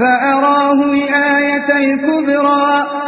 فَأَرَاهُ الْآيَةَ الْكُبْرَىٰ.